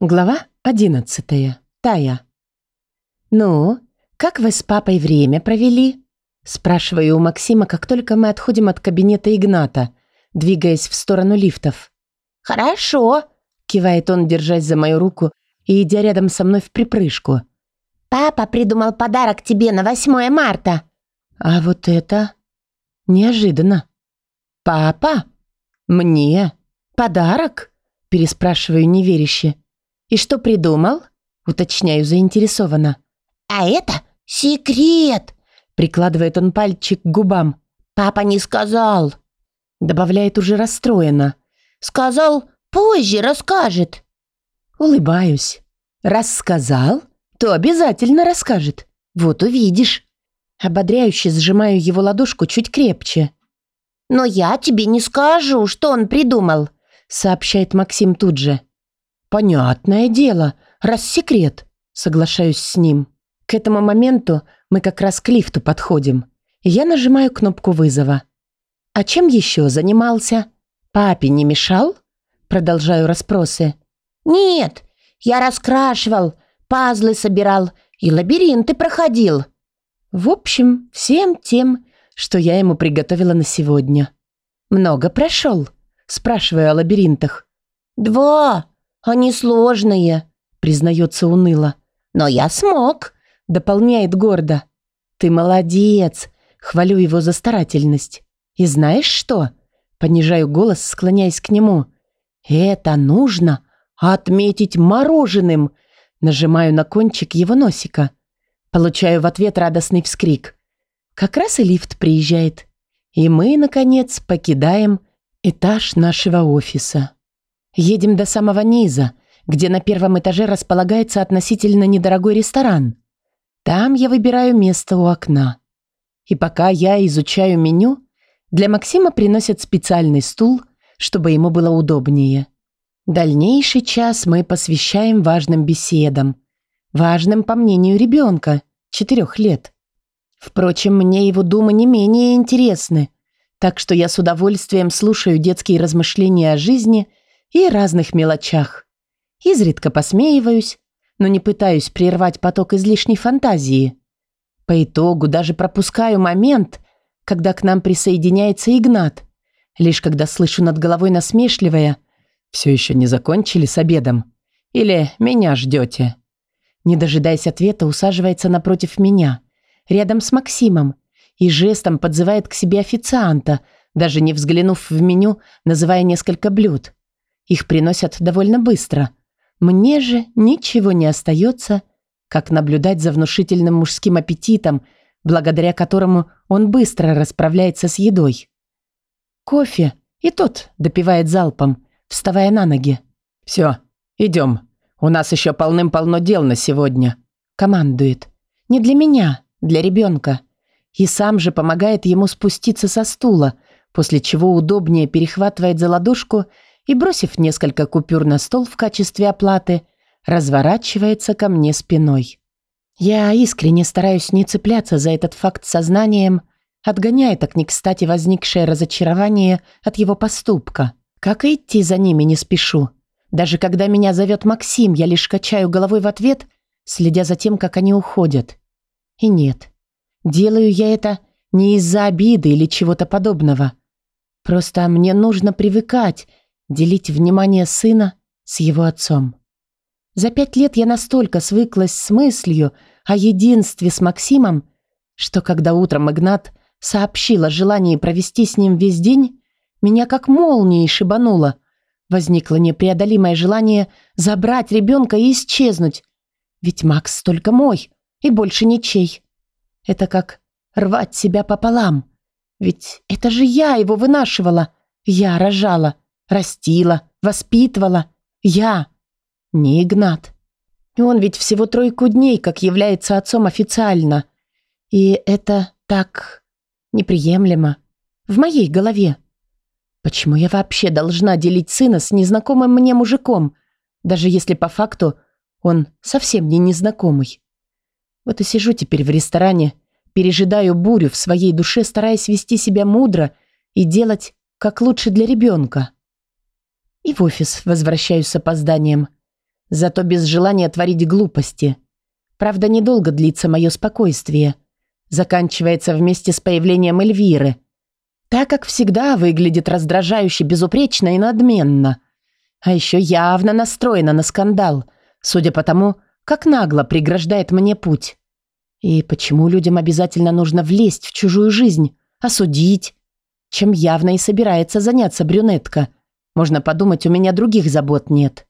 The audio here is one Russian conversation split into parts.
Глава одиннадцатая. Тая. «Ну, как вы с папой время провели?» Спрашиваю у Максима, как только мы отходим от кабинета Игната, двигаясь в сторону лифтов. «Хорошо», — кивает он, держась за мою руку и идя рядом со мной в припрыжку. «Папа придумал подарок тебе на 8 марта». «А вот это неожиданно». «Папа? Мне? Подарок?» Переспрашиваю неверяще. «И что придумал?» Уточняю заинтересованно. «А это секрет!» Прикладывает он пальчик к губам. «Папа не сказал!» Добавляет уже расстроенно. «Сказал, позже расскажет!» Улыбаюсь. «Раз сказал, то обязательно расскажет. Вот увидишь!» Ободряюще сжимаю его ладошку чуть крепче. «Но я тебе не скажу, что он придумал», сообщает Максим тут же. «Понятное дело, раз секрет», соглашаюсь с ним. К этому моменту мы как раз к лифту подходим. Я нажимаю кнопку вызова. «А чем еще занимался? Папе не мешал?» Продолжаю расспросы. «Нет, я раскрашивал, пазлы собирал и лабиринты проходил». В общем, всем тем, что я ему приготовила на сегодня. «Много прошел?» Спрашиваю о лабиринтах. «Два. Они сложные», признается уныло. «Но я смог», дополняет гордо. «Ты молодец!» Хвалю его за старательность. «И знаешь что?» Понижаю голос, склоняясь к нему. «Это нужно отметить мороженым!» Нажимаю на кончик его носика. Получаю в ответ радостный вскрик. Как раз и лифт приезжает. И мы, наконец, покидаем этаж нашего офиса. Едем до самого низа, где на первом этаже располагается относительно недорогой ресторан. Там я выбираю место у окна. И пока я изучаю меню, для Максима приносят специальный стул, чтобы ему было удобнее. Дальнейший час мы посвящаем важным беседам. Важным, по мнению ребенка, четырех лет. Впрочем, мне его думы не менее интересны, так что я с удовольствием слушаю детские размышления о жизни и разных мелочах. Изредка посмеиваюсь, но не пытаюсь прервать поток излишней фантазии. По итогу даже пропускаю момент, когда к нам присоединяется Игнат, лишь когда слышу над головой насмешливое «Все еще не закончили с обедом?» или «Меня ждете?» Не дожидаясь ответа, усаживается напротив меня, рядом с Максимом, и жестом подзывает к себе официанта, даже не взглянув в меню, называя несколько блюд. Их приносят довольно быстро. Мне же ничего не остается, как наблюдать за внушительным мужским аппетитом, благодаря которому он быстро расправляется с едой. Кофе и тот допивает залпом, вставая на ноги. «Все, идем. У нас еще полным-полно дел на сегодня», — командует. «Не для меня, для ребенка» и сам же помогает ему спуститься со стула, после чего удобнее перехватывает за ладошку бросив несколько купюр на стол в качестве оплаты, разворачивается ко мне спиной. Я искренне стараюсь не цепляться за этот факт сознанием, отгоняя так не кстати возникшее разочарование от его поступка. Как и идти за ними не спешу. Даже когда меня зовет Максим, я лишь качаю головой в ответ, следя за тем, как они уходят. И нет, Делаю я это не из-за обиды или чего-то подобного. Просто мне нужно привыкать делить внимание сына с его отцом. За пять лет я настолько свыклась с мыслью о единстве с Максимом, что когда утром Игнат сообщил о желании провести с ним весь день, меня как молнией шибануло. Возникло непреодолимое желание забрать ребенка и исчезнуть. Ведь Макс только мой и больше ничей. Это как рвать себя пополам. Ведь это же я его вынашивала. Я рожала, растила, воспитывала. Я, не Игнат. Он ведь всего тройку дней, как является отцом официально. И это так неприемлемо. В моей голове. Почему я вообще должна делить сына с незнакомым мне мужиком, даже если по факту он совсем не незнакомый? Вот и сижу теперь в ресторане, пережидаю бурю в своей душе, стараясь вести себя мудро и делать как лучше для ребенка. И в офис возвращаюсь с опозданием. зато без желания творить глупости. Правда, недолго длится мое спокойствие. Заканчивается вместе с появлением Эльвиры. Так, как всегда, выглядит раздражающе, безупречно и надменно. А еще явно настроена на скандал, судя по тому, как нагло преграждает мне путь. И почему людям обязательно нужно влезть в чужую жизнь, осудить, чем явно и собирается заняться брюнетка. Можно подумать, у меня других забот нет.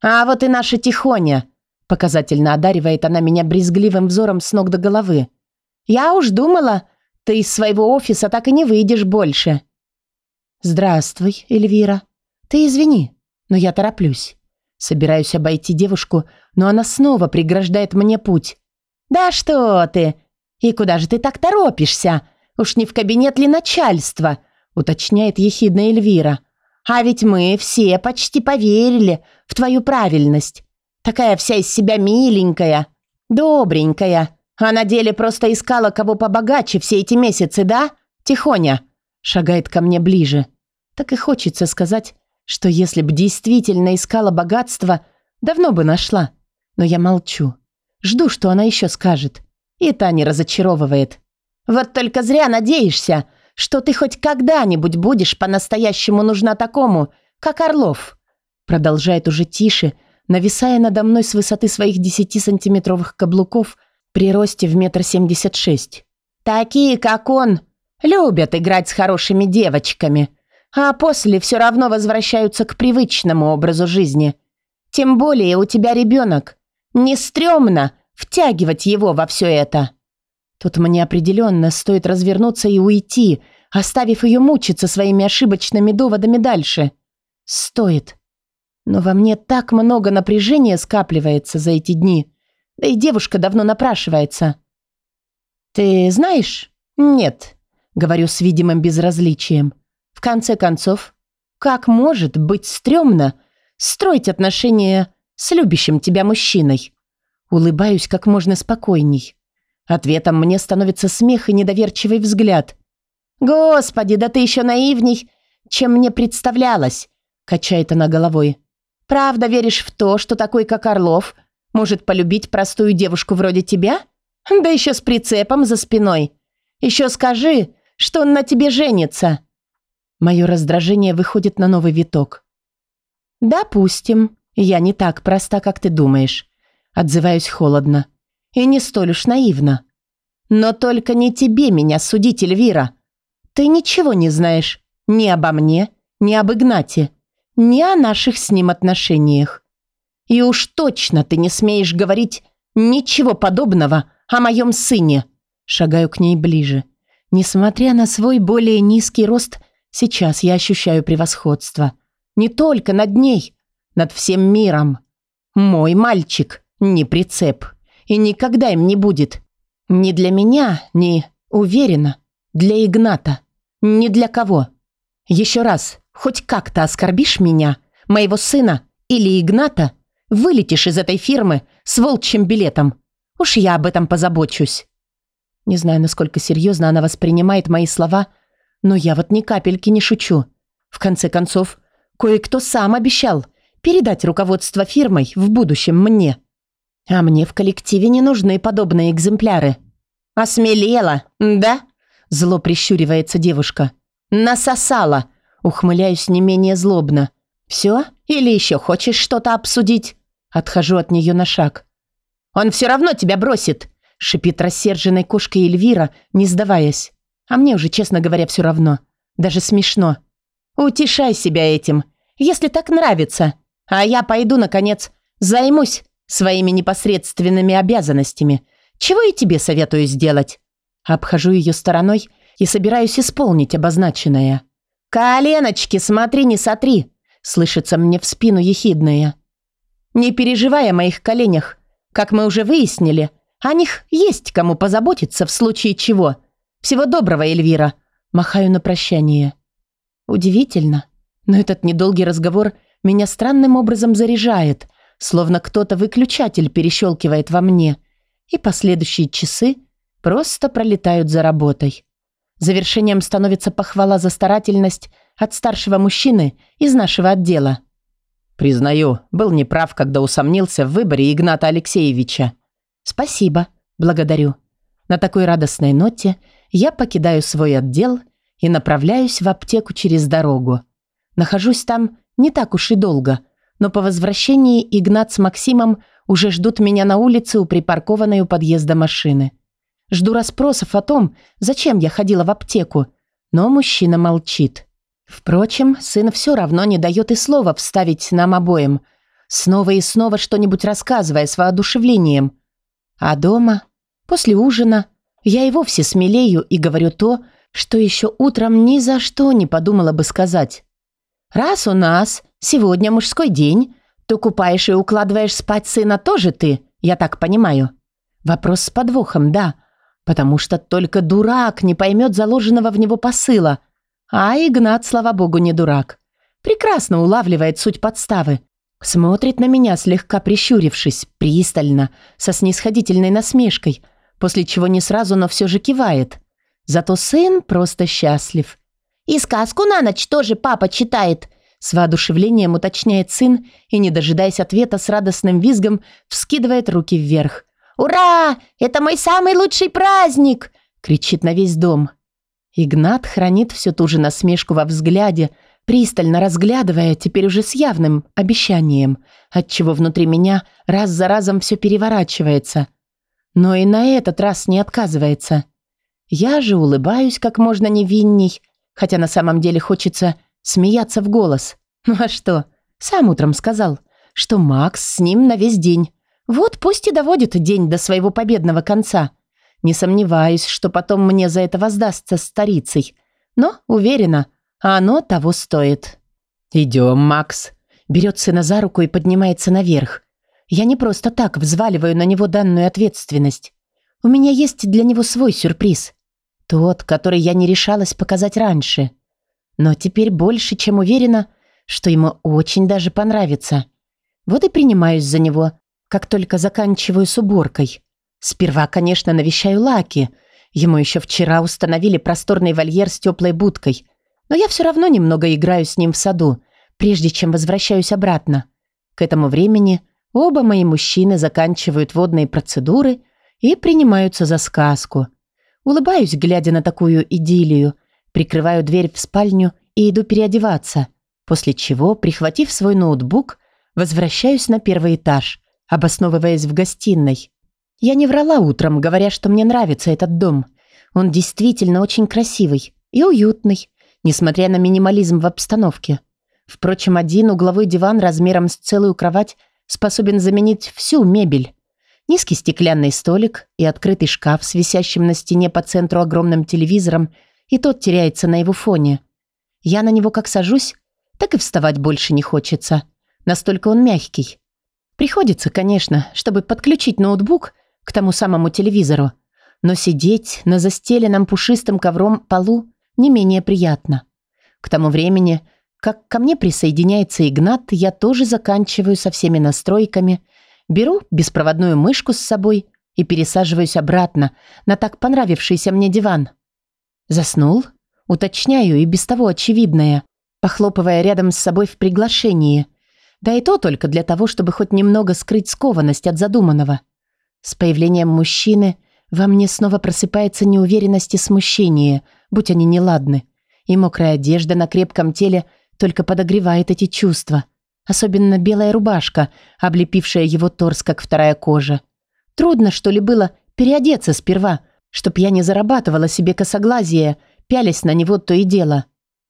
«А вот и наша Тихоня!» Показательно одаривает она меня брезгливым взором с ног до головы. «Я уж думала, ты из своего офиса так и не выйдешь больше». «Здравствуй, Эльвира. Ты извини, но я тороплюсь. Собираюсь обойти девушку, но она снова преграждает мне путь. «Да что ты! И куда же ты так торопишься? Уж не в кабинет ли начальства?» уточняет ехидная Эльвира. «А ведь мы все почти поверили в твою правильность. Такая вся из себя миленькая, добренькая. А на деле просто искала кого побогаче все эти месяцы, да? Тихоня!» Шагает ко мне ближе. Так и хочется сказать, что если б действительно искала богатство, давно бы нашла. Но я молчу. Жду, что она еще скажет. И та не разочаровывает. Вот только зря надеешься, что ты хоть когда-нибудь будешь по-настоящему нужна такому, как Орлов. Продолжает уже тише, нависая надо мной с высоты своих десятисантиметровых каблуков при росте в метр семьдесят шесть. Такие, как он, любят играть с хорошими девочками, а после все равно возвращаются к привычному образу жизни. Тем более у тебя ребенок. Не стрёмно втягивать его во все это. Тут мне определенно стоит развернуться и уйти, оставив ее мучиться своими ошибочными доводами дальше. Стоит. Но во мне так много напряжения скапливается за эти дни. Да и девушка давно напрашивается. «Ты знаешь?» «Нет», — говорю с видимым безразличием. «В конце концов, как может быть стрёмно строить отношения с любящим тебя мужчиной. Улыбаюсь как можно спокойней. Ответом мне становится смех и недоверчивый взгляд. «Господи, да ты еще наивней, чем мне представлялось!» Качает она головой. «Правда веришь в то, что такой, как Орлов, может полюбить простую девушку вроде тебя? Да еще с прицепом за спиной. Еще скажи, что он на тебе женится!» Мое раздражение выходит на новый виток. «Допустим», «Я не так проста, как ты думаешь», — отзываюсь холодно. «И не столь уж наивно. Но только не тебе меня судить, Эльвира. Ты ничего не знаешь ни обо мне, ни об Игнате, ни о наших с ним отношениях. И уж точно ты не смеешь говорить ничего подобного о моем сыне». Шагаю к ней ближе. Несмотря на свой более низкий рост, сейчас я ощущаю превосходство. Не только над ней, над всем миром. Мой мальчик, не прицеп. И никогда им не будет. Ни для меня, ни, уверена, для Игната. Ни для кого. Еще раз, хоть как-то оскорбишь меня, моего сына или Игната, вылетишь из этой фирмы с волчьим билетом. Уж я об этом позабочусь. Не знаю, насколько серьезно она воспринимает мои слова, но я вот ни капельки не шучу. В конце концов, кое-кто сам обещал, передать руководство фирмой в будущем мне. А мне в коллективе не нужны подобные экземпляры. «Осмелела, да?» Зло прищуривается девушка. «Насосала!» Ухмыляюсь не менее злобно. «Все? Или еще хочешь что-то обсудить?» Отхожу от нее на шаг. «Он все равно тебя бросит!» Шипит рассерженной кошкой Эльвира, не сдаваясь. А мне уже, честно говоря, все равно. Даже смешно. «Утешай себя этим, если так нравится. А я пойду, наконец, займусь своими непосредственными обязанностями, чего и тебе советую сделать. Обхожу ее стороной и собираюсь исполнить обозначенное. «Коленочки, смотри, не сотри!» Слышится мне в спину ехидная. «Не переживай о моих коленях. Как мы уже выяснили, о них есть кому позаботиться в случае чего. Всего доброго, Эльвира!» Махаю на прощание. Удивительно, но этот недолгий разговор меня странным образом заряжает, словно кто-то выключатель перещелкивает во мне, и последующие часы просто пролетают за работой. Завершением становится похвала за старательность от старшего мужчины из нашего отдела. Признаю, был неправ, когда усомнился в выборе Игната Алексеевича. Спасибо, благодарю. На такой радостной ноте я покидаю свой отдел и направляюсь в аптеку через дорогу. Нахожусь там не так уж и долго, но по возвращении Игнат с Максимом уже ждут меня на улице у припаркованной у подъезда машины. Жду расспросов о том, зачем я ходила в аптеку, но мужчина молчит. Впрочем, сын все равно не дает и слова вставить нам обоим, снова и снова что-нибудь рассказывая с воодушевлением. А дома, после ужина, я и вовсе смелею и говорю то, что еще утром ни за что не подумала бы сказать. «Раз у нас сегодня мужской день, то купаешь и укладываешь спать сына тоже ты, я так понимаю». Вопрос с подвохом, да, потому что только дурак не поймет заложенного в него посыла – а Игнат, слава богу, не дурак. Прекрасно улавливает суть подставы. Смотрит на меня, слегка прищурившись, пристально, со снисходительной насмешкой, после чего не сразу, но все же кивает. Зато сын просто счастлив. «И сказку на ночь тоже папа читает», с воодушевлением уточняет сын и, не дожидаясь ответа, с радостным визгом вскидывает руки вверх. «Ура! Это мой самый лучший праздник!» кричит на весь дом. Игнат хранит всю ту же насмешку во взгляде, пристально разглядывая, теперь уже с явным обещанием, отчего внутри меня раз за разом все переворачивается. Но и на этот раз не отказывается. Я же улыбаюсь как можно невинней, хотя на самом деле хочется смеяться в голос. Ну а что? Сам утром сказал, что Макс с ним на весь день. Вот пусть и доводит день до своего победного конца. Не сомневаюсь, что потом мне за это воздастся старицей. Но, уверена, оно того стоит. «Идем, Макс». Берет сына за руку и поднимается наверх. Я не просто так взваливаю на него данную ответственность. У меня есть для него свой сюрприз. Тот, который я не решалась показать раньше. Но теперь больше, чем уверена, что ему очень даже понравится. Вот и принимаюсь за него, как только заканчиваю с уборкой. Сперва, конечно, навещаю Лаки. Ему еще вчера установили просторный вольер с теплой будкой. Но я все равно немного играю с ним в саду, прежде чем возвращаюсь обратно. К этому времени оба мои мужчины заканчивают водные процедуры и принимаются за сказку. Улыбаюсь, глядя на такую идиллию, прикрываю дверь в спальню и иду переодеваться, после чего, прихватив свой ноутбук, возвращаюсь на первый этаж, обосновываясь в гостиной. Я не врала утром, говоря, что мне нравится этот дом. Он действительно очень красивый и уютный, несмотря на минимализм в обстановке. Впрочем, один угловой диван размером с целую кровать способен заменить всю мебель. Низкий стеклянный столик и открытый шкаф с висящим на стене по центру огромным телевизором, и тот теряется на его фоне. Я на него как сажусь, так и вставать больше не хочется. Настолько он мягкий. Приходится, конечно, чтобы подключить ноутбук – к тому самому телевизору, но сидеть на застеленном пушистым ковром полу не менее приятно. К тому времени, как ко мне присоединяется Игнат, я тоже заканчиваю со всеми настройками, беру беспроводную мышку с собой и пересаживаюсь обратно на так понравившийся мне диван. Заснул? Уточняю и без того очевидное, похлопывая рядом с собой в приглашении. Да и то только для того, чтобы хоть немного скрыть скованность от задуманного. С появлением мужчины во мне снова просыпается неуверенность и смущение, будь они неладны. И мокрая одежда на крепком теле только подогревает эти чувства. Особенно белая рубашка, облепившая его торс, как вторая кожа. Трудно, что ли, было переодеться сперва, чтоб я не зарабатывала себе косоглазие, пялясь на него то и дело.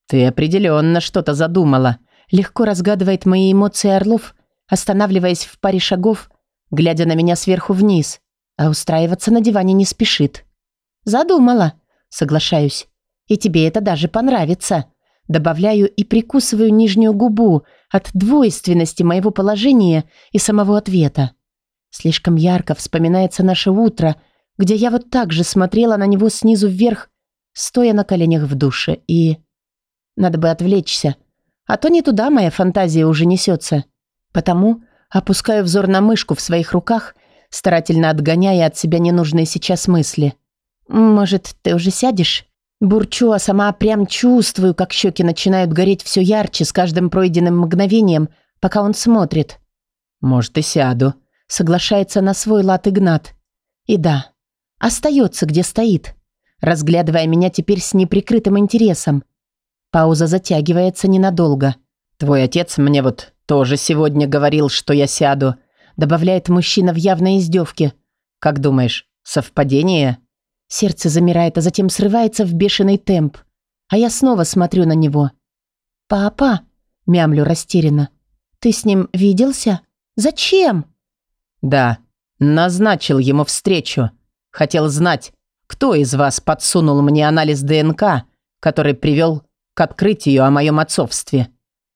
«Ты определенно что-то задумала», — легко разгадывает мои эмоции Орлов, останавливаясь в паре шагов глядя на меня сверху вниз, а устраиваться на диване не спешит. «Задумала», — соглашаюсь. «И тебе это даже понравится». Добавляю и прикусываю нижнюю губу от двойственности моего положения и самого ответа. Слишком ярко вспоминается наше утро, где я вот так же смотрела на него снизу вверх, стоя на коленях в душе, и... Надо бы отвлечься, а то не туда моя фантазия уже несется. Потому Опускаю взор на мышку в своих руках, старательно отгоняя от себя ненужные сейчас мысли. «Может, ты уже сядешь?» Бурчу, а сама прям чувствую, как щеки начинают гореть все ярче с каждым пройденным мгновением, пока он смотрит. «Может, и сяду», — соглашается на свой лад Игнат. И да, остается, где стоит, разглядывая меня теперь с неприкрытым интересом. Пауза затягивается ненадолго. «Твой отец мне вот тоже сегодня говорил, что я сяду», добавляет мужчина в явной издевке. «Как думаешь, совпадение?» Сердце замирает, а затем срывается в бешеный темп. А я снова смотрю на него. «Папа?» – мямлю растерянно. «Ты с ним виделся? Зачем?» «Да, назначил ему встречу. Хотел знать, кто из вас подсунул мне анализ ДНК, который привел к открытию о моем отцовстве.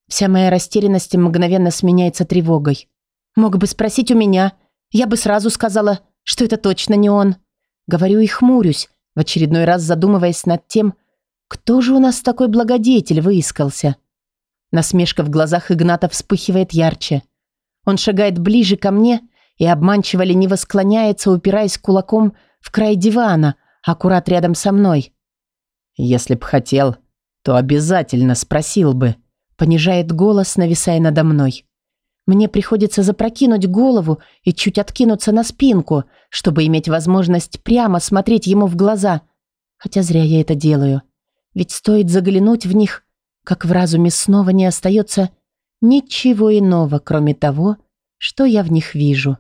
Вся моя растерянность мгновенно сменяется тревогой. Мог бы спросить у меня. Я бы сразу сказала, что это точно не он. Говорю и хмурюсь, в очередной раз задумываясь над тем, кто же у нас такой благодетель выискался. Насмешка в глазах Игната вспыхивает ярче. Он шагает ближе ко мне и обманчиво лениво склоняется, упираясь кулаком в край дивана, аккурат рядом со мной. «Если б хотел, то обязательно спросил бы», понижает голос, нависая надо мной. Мне приходится запрокинуть голову и чуть откинуться на спинку, чтобы иметь возможность прямо смотреть ему в глаза. Хотя зря я это делаю. Ведь стоит заглянуть в них, как в разуме снова не остается ничего иного, кроме того, что я в них вижу.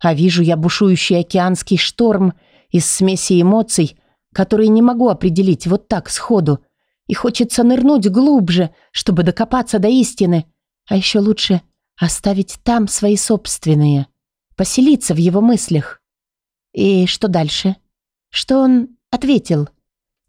А вижу я бушующий океанский шторм из смеси эмоций, которые не могу определить вот так сходу. И хочется нырнуть глубже, чтобы докопаться до истины. А еще лучше оставить там свои собственные. Поселиться в его мыслях. И что дальше? Что он ответил?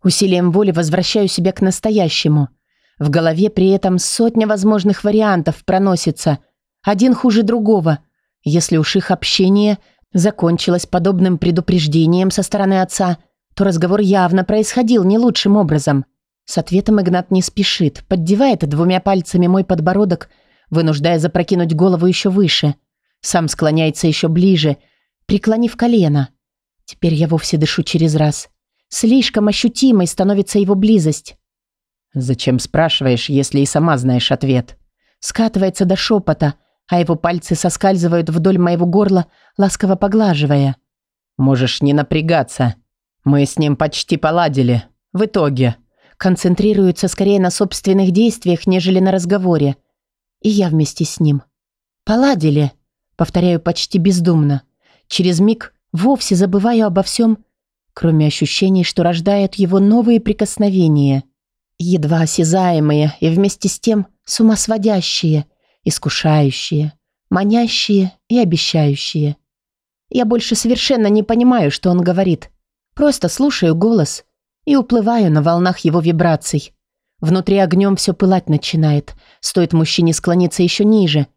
Усилием воли возвращаю себя к настоящему. В голове при этом сотня возможных вариантов проносится. Один хуже другого. Если уж их общение закончилось подобным предупреждением со стороны отца, то разговор явно происходил не лучшим образом. С ответом Игнат не спешит, поддевает двумя пальцами мой подбородок, вынуждая запрокинуть голову еще выше. Сам склоняется еще ближе, преклонив колено. Теперь я вовсе дышу через раз. Слишком ощутимой становится его близость. «Зачем спрашиваешь, если и сама знаешь ответ?» Скатывается до шепота, а его пальцы соскальзывают вдоль моего горла, ласково поглаживая. «Можешь не напрягаться. Мы с ним почти поладили. В итоге...» Концентрируется скорее на собственных действиях, нежели на разговоре. И я вместе с ним. «Поладили», — повторяю почти бездумно. Через миг вовсе забываю обо всем, кроме ощущений, что рождают его новые прикосновения. Едва осязаемые и вместе с тем сумасводящие, искушающие, манящие и обещающие. Я больше совершенно не понимаю, что он говорит. Просто слушаю голос и уплываю на волнах его вибраций. Внутри огнем все пылать начинает, стоит мужчине склониться еще ниже,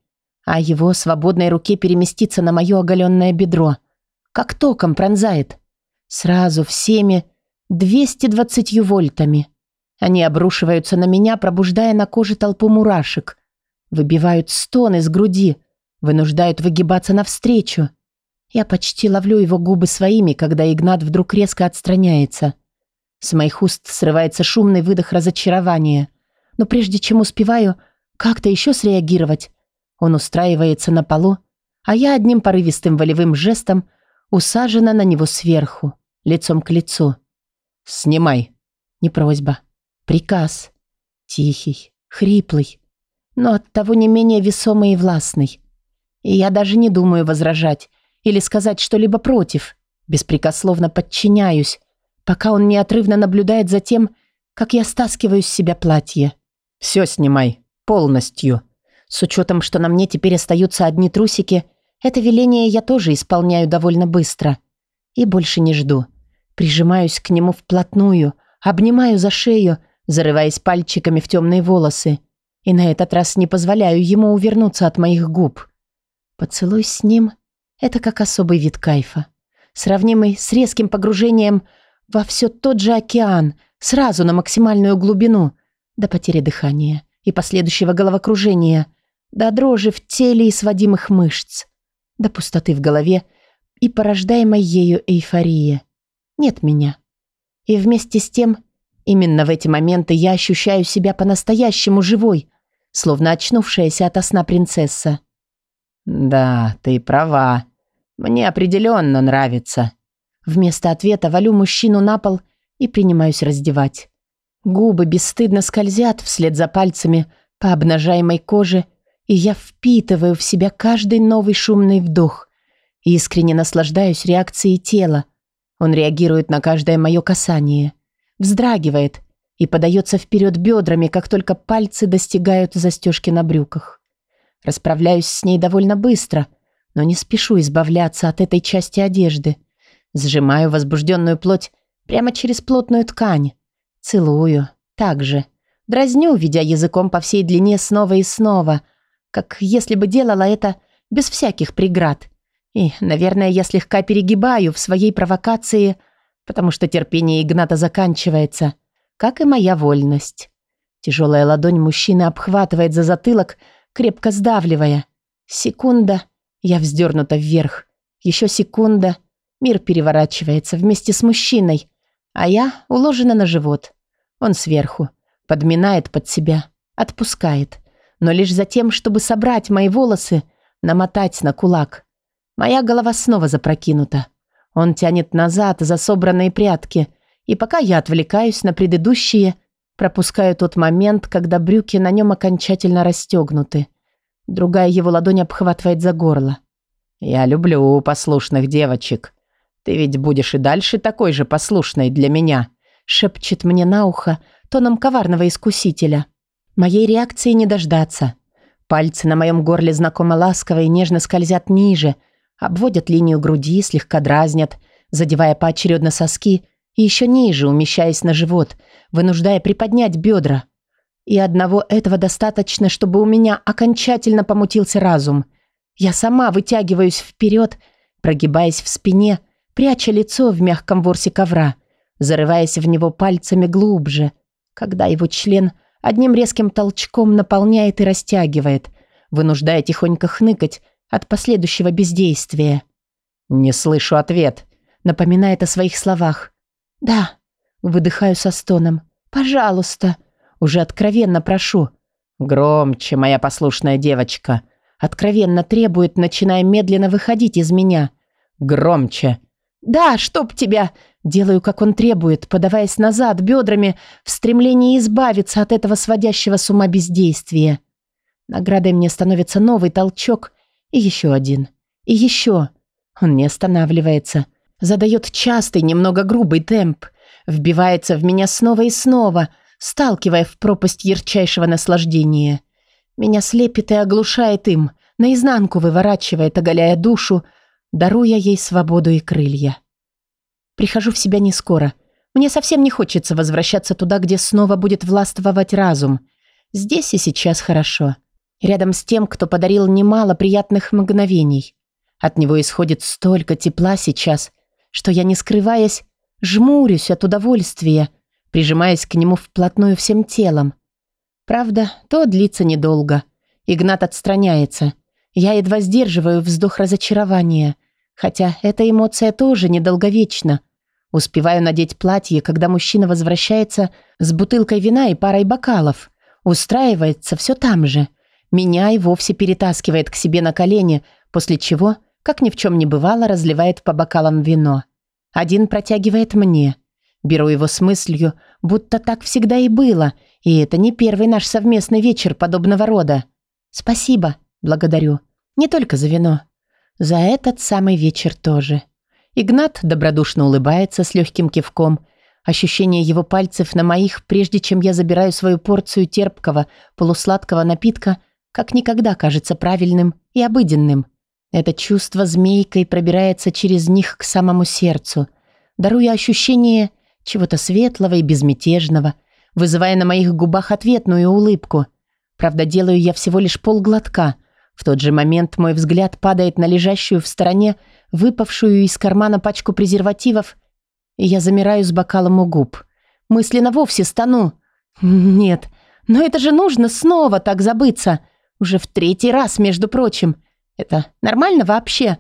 а его свободной руке переместиться на мое оголенное бедро. Как током пронзает. Сразу всеми 220 вольтами. Они обрушиваются на меня, пробуждая на коже толпу мурашек. Выбивают стон из груди, вынуждают выгибаться навстречу. Я почти ловлю его губы своими, когда Игнат вдруг резко отстраняется. С моих уст срывается шумный выдох разочарования. Но прежде чем успеваю как-то еще среагировать, он устраивается на полу, а я одним порывистым волевым жестом усажена на него сверху лицом к лицу. «Снимай». Не просьба. Приказ. Тихий, хриплый, но оттого не менее весомый и властный. И я даже не думаю возражать или сказать что-либо против. Беспрекословно подчиняюсь, пока он неотрывно наблюдает за тем, как я стаскиваю с себя платье. «Все снимай. Полностью». С учетом, что на мне теперь остаются одни трусики, это веление я тоже исполняю довольно быстро. И больше не жду. Прижимаюсь к нему вплотную, обнимаю за шею, зарываясь пальчиками в темные волосы. И на этот раз не позволяю ему увернуться от моих губ. Поцелуй с ним — это как особый вид кайфа. Сравнимый с резким погружением во все тот же океан, сразу на максимальную глубину, до потери дыхания и последующего головокружения, до дрожи в теле и сводимых мышц, до пустоты в голове и порождаемой ею эйфории нет меня. И вместе с тем, именно в эти моменты я ощущаю себя по-настоящему живой, словно очнувшаяся ото сна принцесса. «Да, ты права. Мне определенно нравится». Вместо ответа валю мужчину на пол и принимаюсь раздевать. Губы бесстыдно скользят вслед за пальцами по обнажаемой коже, и я впитываю в себя каждый новый шумный вдох. Искренне наслаждаюсь реакцией тела. Он реагирует на каждое мое касание. Вздрагивает и подается вперед бедрами, как только пальцы достигают застежки на брюках. Расправляюсь с ней довольно быстро, но не спешу избавляться от этой части одежды. Сжимаю возбужденную плоть прямо через плотную ткань. Целую. Так же. Дразню, ведя языком по всей длине снова и снова, как если бы делала это без всяких преград. И, наверное, я слегка перегибаю в своей провокации, потому что терпение Игната заканчивается, как и моя вольность. Тяжелая ладонь мужчины обхватывает за затылок, крепко сдавливая. Секунда, я вздернута вверх. Еще секунда, мир переворачивается вместе с мужчиной, а я уложена на живот. Он сверху, подминает под себя, отпускает, но лишь за тем, чтобы собрать мои волосы, намотать на кулак. Моя голова снова запрокинута. Он тянет назад за собранные прятки, и пока я отвлекаюсь на предыдущие, Пропускаю тот момент, когда брюки на нем окончательно расстегнуты. Другая его ладонь обхватывает за горло. «Я люблю послушных девочек. Ты ведь будешь и дальше такой же послушной для меня», шепчет мне на ухо тоном коварного искусителя. Моей реакции не дождаться. Пальцы на моем горле знакомо ласково и нежно скользят ниже, обводят линию груди, слегка дразнят, задевая поочередно соски и еще ниже, умещаясь на живот, вынуждая приподнять бедра. И одного этого достаточно, чтобы у меня окончательно помутился разум. Я сама вытягиваюсь вперед, прогибаясь в спине, пряча лицо в мягком ворсе ковра, зарываясь в него пальцами глубже, когда его член одним резким толчком наполняет и растягивает, вынуждая тихонько хныкать от последующего бездействия. «Не слышу ответ», напоминает о своих словах. «Да», — выдыхаю со стоном. «Пожалуйста». Уже откровенно прошу. «Громче, моя послушная девочка». Откровенно требует, начиная медленно выходить из меня. «Громче». «Да, чтоб тебя!» Делаю, как он требует, подаваясь назад бедрами в стремлении избавиться от этого сводящего с ума бездействия. Наградой мне становится новый толчок и еще один. И еще. Он не останавливается. Задает частый, немного грубый темп. Вбивается в меня снова и снова, сталкивая в пропасть ярчайшего наслаждения. Меня слепит и оглушает им, наизнанку выворачивает, оголяя душу, даруя ей свободу и крылья. Прихожу в себя не скоро. Мне совсем не хочется возвращаться туда, где снова будет властвовать разум. Здесь и сейчас хорошо. Рядом с тем, кто подарил немало приятных мгновений. От него исходит столько тепла сейчас, что я, не скрываясь, жмурюсь от удовольствия, прижимаясь к нему вплотную всем телом. Правда, то длится недолго. Игнат отстраняется. Я едва сдерживаю вздох разочарования, хотя эта эмоция тоже недолговечна. Успеваю надеть платье, когда мужчина возвращается с бутылкой вина и парой бокалов. Устраивается все там же. Меня и вовсе перетаскивает к себе на колени, после чего как ни в чем не бывало, разливает по бокалам вино. Один протягивает мне. Беру его с мыслью, будто так всегда и было, и это не первый наш совместный вечер подобного рода. Спасибо, благодарю. Не только за вино. За этот самый вечер тоже. Игнат добродушно улыбается с легким кивком. Ощущение его пальцев на моих, прежде чем я забираю свою порцию терпкого, полусладкого напитка, как никогда кажется правильным и обыденным. Это чувство змейкой пробирается через них к самому сердцу, даруя ощущение чего-то светлого и безмятежного, вызывая на моих губах ответную улыбку. Правда, делаю я всего лишь полглотка. В тот же момент мой взгляд падает на лежащую в стороне, выпавшую из кармана пачку презервативов, и я замираю с бокалом у губ. Мысленно вовсе стану. Нет, но это же нужно снова так забыться. Уже в третий раз, между прочим. Это нормально вообще?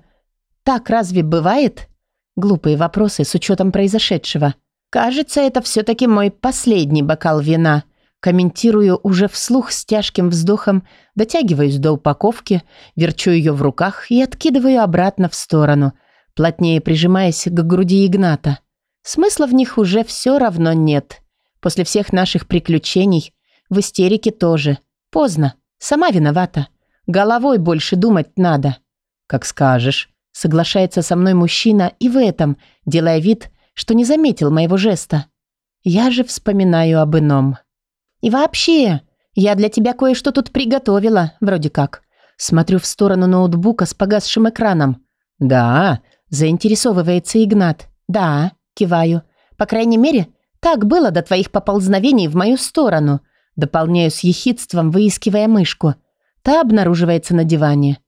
Так разве бывает? Глупые вопросы с учетом произошедшего. Кажется, это все-таки мой последний бокал вина. Комментирую уже вслух с тяжким вздохом, дотягиваюсь до упаковки, верчу ее в руках и откидываю обратно в сторону, плотнее прижимаясь к груди Игната. Смысла в них уже все равно нет. После всех наших приключений, в истерике тоже. Поздно, сама виновата. Головой больше думать надо. Как скажешь, соглашается со мной мужчина и в этом, делая вид, что не заметил моего жеста. Я же вспоминаю об ином. И вообще, я для тебя кое-что тут приготовила, вроде как. Смотрю в сторону ноутбука с погасшим экраном. Да, заинтересовывается Игнат. Да, киваю. По крайней мере, так было до твоих поползновений в мою сторону. Дополняю с ехидством, выискивая мышку. Та обнаруживается на диване.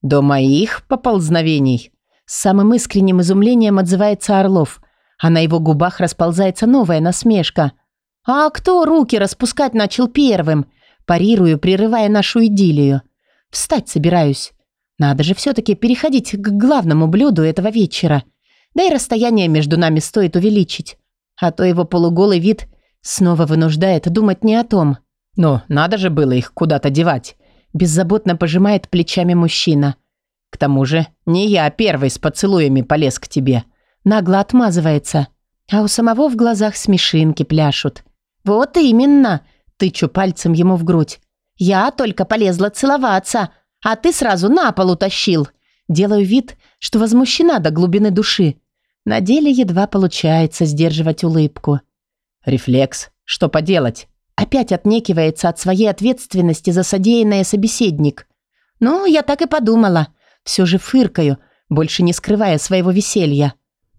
До моих поползновений. С самым искренним изумлением отзывается Орлов, а на его губах расползается новая насмешка – «А кто руки распускать начал первым?» Парирую, прерывая нашу идиллию. «Встать собираюсь. Надо же все-таки переходить к главному блюду этого вечера. Да и расстояние между нами стоит увеличить. А то его полуголый вид снова вынуждает думать не о том. Но надо же было их куда-то девать». Беззаботно пожимает плечами мужчина. «К тому же не я первый с поцелуями полез к тебе». Нагло отмазывается. А у самого в глазах смешинки пляшут. «Вот именно!» – тычу пальцем ему в грудь. «Я только полезла целоваться, а ты сразу на пол утащил!» Делаю вид, что возмущена до глубины души. На деле едва получается сдерживать улыбку. «Рефлекс. Что поделать?» Опять отнекивается от своей ответственности за содеянное собеседник. «Ну, я так и подумала. Все же фыркаю, больше не скрывая своего веселья.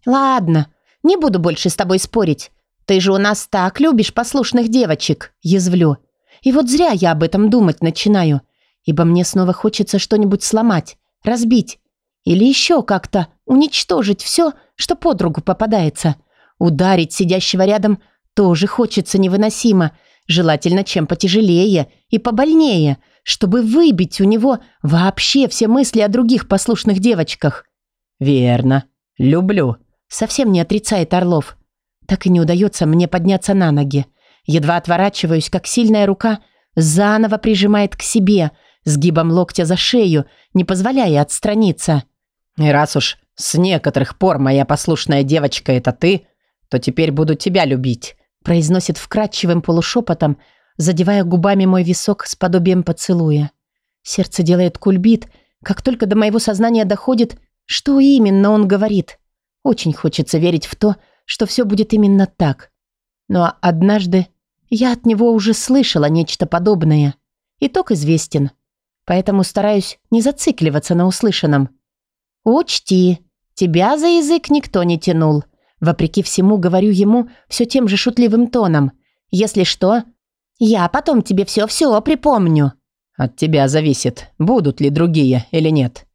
Ладно, не буду больше с тобой спорить. «Ты же у нас так любишь послушных девочек», – язвлю. И вот зря я об этом думать начинаю, ибо мне снова хочется что-нибудь сломать, разбить или еще как-то уничтожить все, что под руку попадается. Ударить сидящего рядом тоже хочется невыносимо, желательно чем потяжелее и побольнее, чтобы выбить у него вообще все мысли о других послушных девочках. «Верно. Люблю», — совсем не отрицает Орлов. Так и не удается мне подняться на ноги. Едва отворачиваюсь, как сильная рука заново прижимает к себе, сгибом локтя за шею, не позволяя отстраниться. «И раз уж с некоторых пор моя послушная девочка — это ты, то теперь буду тебя любить», произносит вкрадчивым полушепотом, задевая губами мой висок с подобием поцелуя. Сердце делает кульбит, как только до моего сознания доходит, что именно он говорит. Очень хочется верить в то, что все будет именно так. Но однажды я от него уже слышала нечто подобное. Итог известен. Поэтому стараюсь не зацикливаться на услышанном. «Учти, тебя за язык никто не тянул». Вопреки всему говорю ему все тем же шутливым тоном. «Если что, я потом тебе все-все припомню». «От тебя зависит, будут ли другие или нет».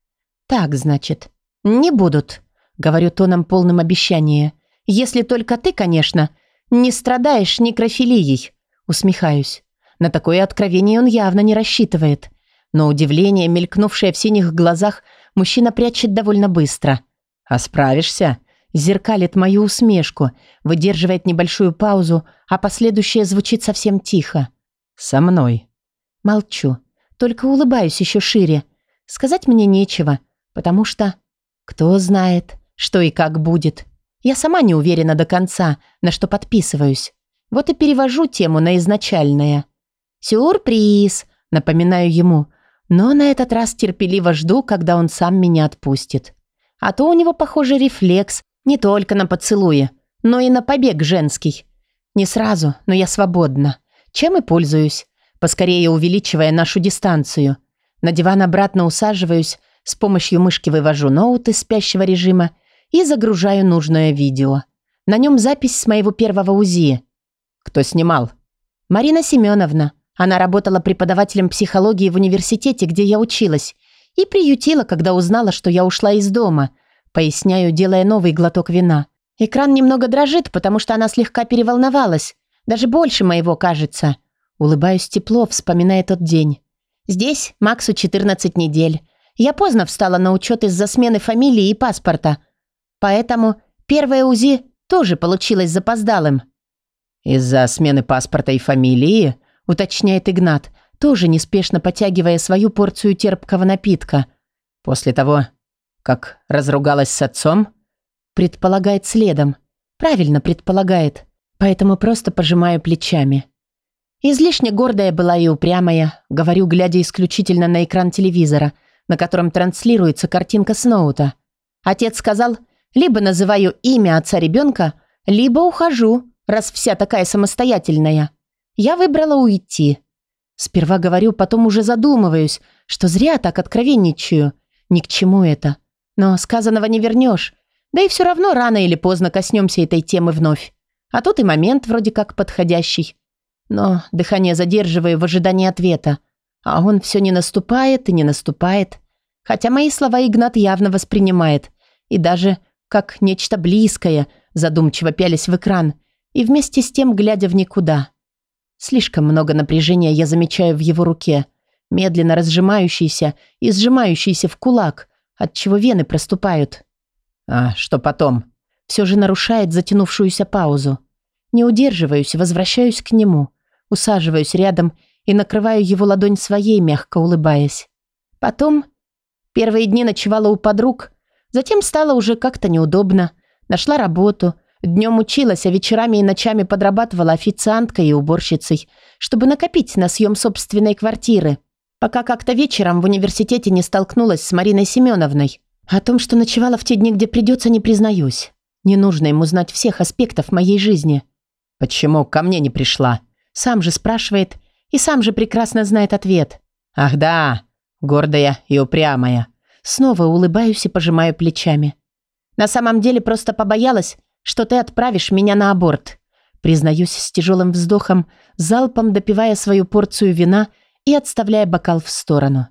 «Так, значит, не будут», — говорю тоном полным обещания. Если только ты, конечно, не страдаешь некрофилией. Усмехаюсь. На такое откровение он явно не рассчитывает. Но удивление, мелькнувшее в синих глазах, мужчина прячет довольно быстро. «А справишься?» Зеркалит мою усмешку, выдерживает небольшую паузу, а последующее звучит совсем тихо. «Со мной». Молчу, только улыбаюсь еще шире. Сказать мне нечего, потому что... Кто знает, что и как будет. Я сама не уверена до конца, на что подписываюсь. Вот и перевожу тему на изначальное. «Сюрприз!» – напоминаю ему. Но на этот раз терпеливо жду, когда он сам меня отпустит. А то у него, похоже, рефлекс не только на поцелуе, но и на побег женский. Не сразу, но я свободна. Чем и пользуюсь, поскорее увеличивая нашу дистанцию. На диван обратно усаживаюсь, с помощью мышки вывожу ноут из спящего режима и загружаю нужное видео. На нем запись с моего первого УЗИ. Кто снимал? Марина Семеновна. Она работала преподавателем психологии в университете, где я училась, и приютила, когда узнала, что я ушла из дома. Поясняю, делая новый глоток вина. Экран немного дрожит, потому что она слегка переволновалась. Даже больше моего, кажется. Улыбаюсь тепло, вспоминая тот день. Здесь Максу 14 недель. Я поздно встала на учет из-за смены фамилии и паспорта – Поэтому первое УЗИ тоже получилось запоздалым. «Из-за смены паспорта и фамилии?» – уточняет Игнат, тоже неспешно потягивая свою порцию терпкого напитка. После того, как разругалась с отцом, предполагает следом. Правильно предполагает, поэтому просто пожимаю плечами. Излишне гордая была и упрямая, говорю, глядя исключительно на экран телевизора, на котором транслируется картинка Сноута. Отец сказал, либо называю имя отца ребенка, либо ухожу, раз вся такая самостоятельная. Я выбрала уйти. Сперва говорю, потом уже задумываюсь, что зря так откровенничаю. Ни к чему это. Но сказанного не вернешь. Да и все равно рано или поздно коснемся этой темы вновь. А тут и момент вроде как подходящий. Но дыхание задерживаю в ожидании ответа. А он все не наступает и не наступает. Хотя мои слова Игнат явно воспринимает. И даже как нечто близкое, задумчиво пялись в экран. И вместе с тем глядя в никуда. Слишком много напряжения я замечаю в его руке. Медленно разжимающийся и сжимающийся в кулак, от чего вены проступают. А что потом? Все же нарушает затянувшуюся паузу. Не удерживаюсь, возвращаюсь к нему. Усаживаюсь рядом и накрываю его ладонь своей, мягко улыбаясь. Потом первые дни ночевала у подруг, затем стало уже как-то неудобно. Нашла работу, днем училась, а вечерами и ночами подрабатывала официанткой и уборщицей, чтобы накопить на съем собственной квартиры, пока как-то вечером в университете не столкнулась с Мариной Семеновной. О том, что ночевала в те дни, где придется, не признаюсь. Не нужно ему знать всех аспектов моей жизни. «Почему ко мне не пришла?» Сам же спрашивает и сам же прекрасно знает ответ. «Ах да, гордая и упрямая». Снова улыбаюсь и пожимаю плечами. «На самом деле просто побоялась, что ты отправишь меня на аборт». Признаюсь с тяжелым вздохом, залпом допивая свою порцию вина и отставляя бокал в сторону.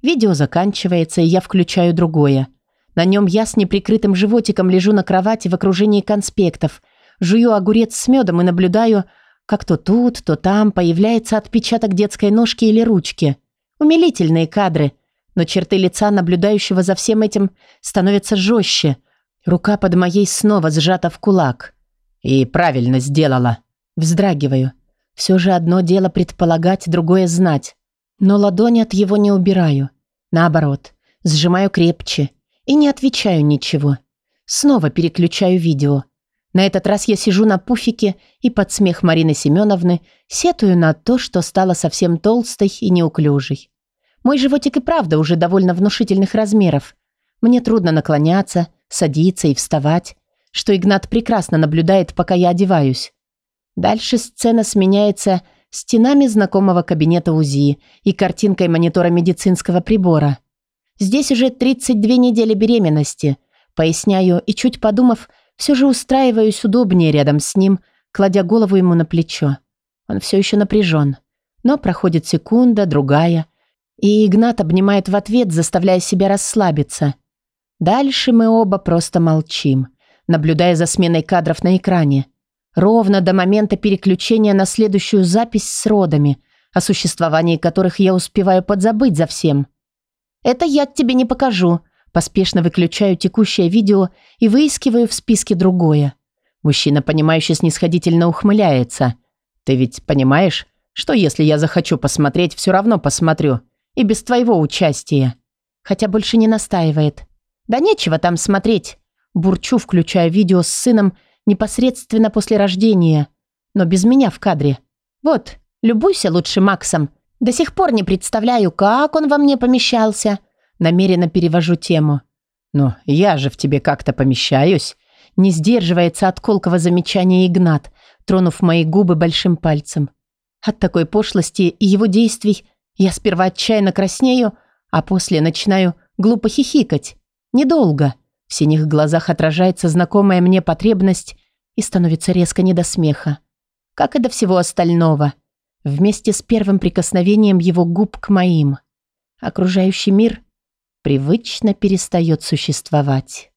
Видео заканчивается, и я включаю другое. На нем я с неприкрытым животиком лежу на кровати в окружении конспектов, жую огурец с медом и наблюдаю, как то тут, то там появляется отпечаток детской ножки или ручки. Умилительные кадры, но черты лица наблюдающего за всем этим становятся жестче. Рука под моей снова сжата в кулак. И правильно сделала. Вздрагиваю. Все же одно дело предполагать, другое знать. Но ладонь от его не убираю. Наоборот, сжимаю крепче и не отвечаю ничего. Снова переключаю видео. На этот раз я сижу на пуфике и под смех Марины Семеновны сетую на то, что стала совсем толстой и неуклюжей. Мой животик и правда уже довольно внушительных размеров. Мне трудно наклоняться, садиться и вставать, что Игнат прекрасно наблюдает, пока я одеваюсь. Дальше сцена сменяется стенами знакомого кабинета УЗИ и картинкой монитора медицинского прибора. Здесь уже 32 недели беременности. Поясняю и, чуть подумав, все же устраиваюсь удобнее рядом с ним, кладя голову ему на плечо. Он все еще напряжен. Но проходит секунда, другая, и Игнат обнимает в ответ, заставляя себя расслабиться. Дальше мы оба просто молчим, наблюдая за сменой кадров на экране. Ровно до момента переключения на следующую запись с родами, о существовании которых я успеваю подзабыть за всем. «Это я тебе не покажу», Поспешно выключаю текущее видео и выискиваю в списке другое. Мужчина, понимающе снисходительно ухмыляется. «Ты ведь понимаешь, что если я захочу посмотреть, все равно посмотрю. И без твоего участия». Хотя больше не настаивает. «Да нечего там смотреть». Бурчу, включая видео с сыном непосредственно после рождения. Но без меня в кадре. «Вот, любуйся лучше Максом. До сих пор не представляю, как он во мне помещался». Намеренно перевожу тему. «Ну, я же в тебе как-то помещаюсь». Не сдерживается от колкого замечания Игнат, тронув мои губы большим пальцем. От такой пошлости и его действий я сперва отчаянно краснею, а после начинаю глупо хихикать. Недолго. В синих глазах отражается знакомая мне потребность и становится резко не до смеха. Как и до всего остального. Вместе с первым прикосновением его губ к моим. Окружающий мир привычно перестает существовать.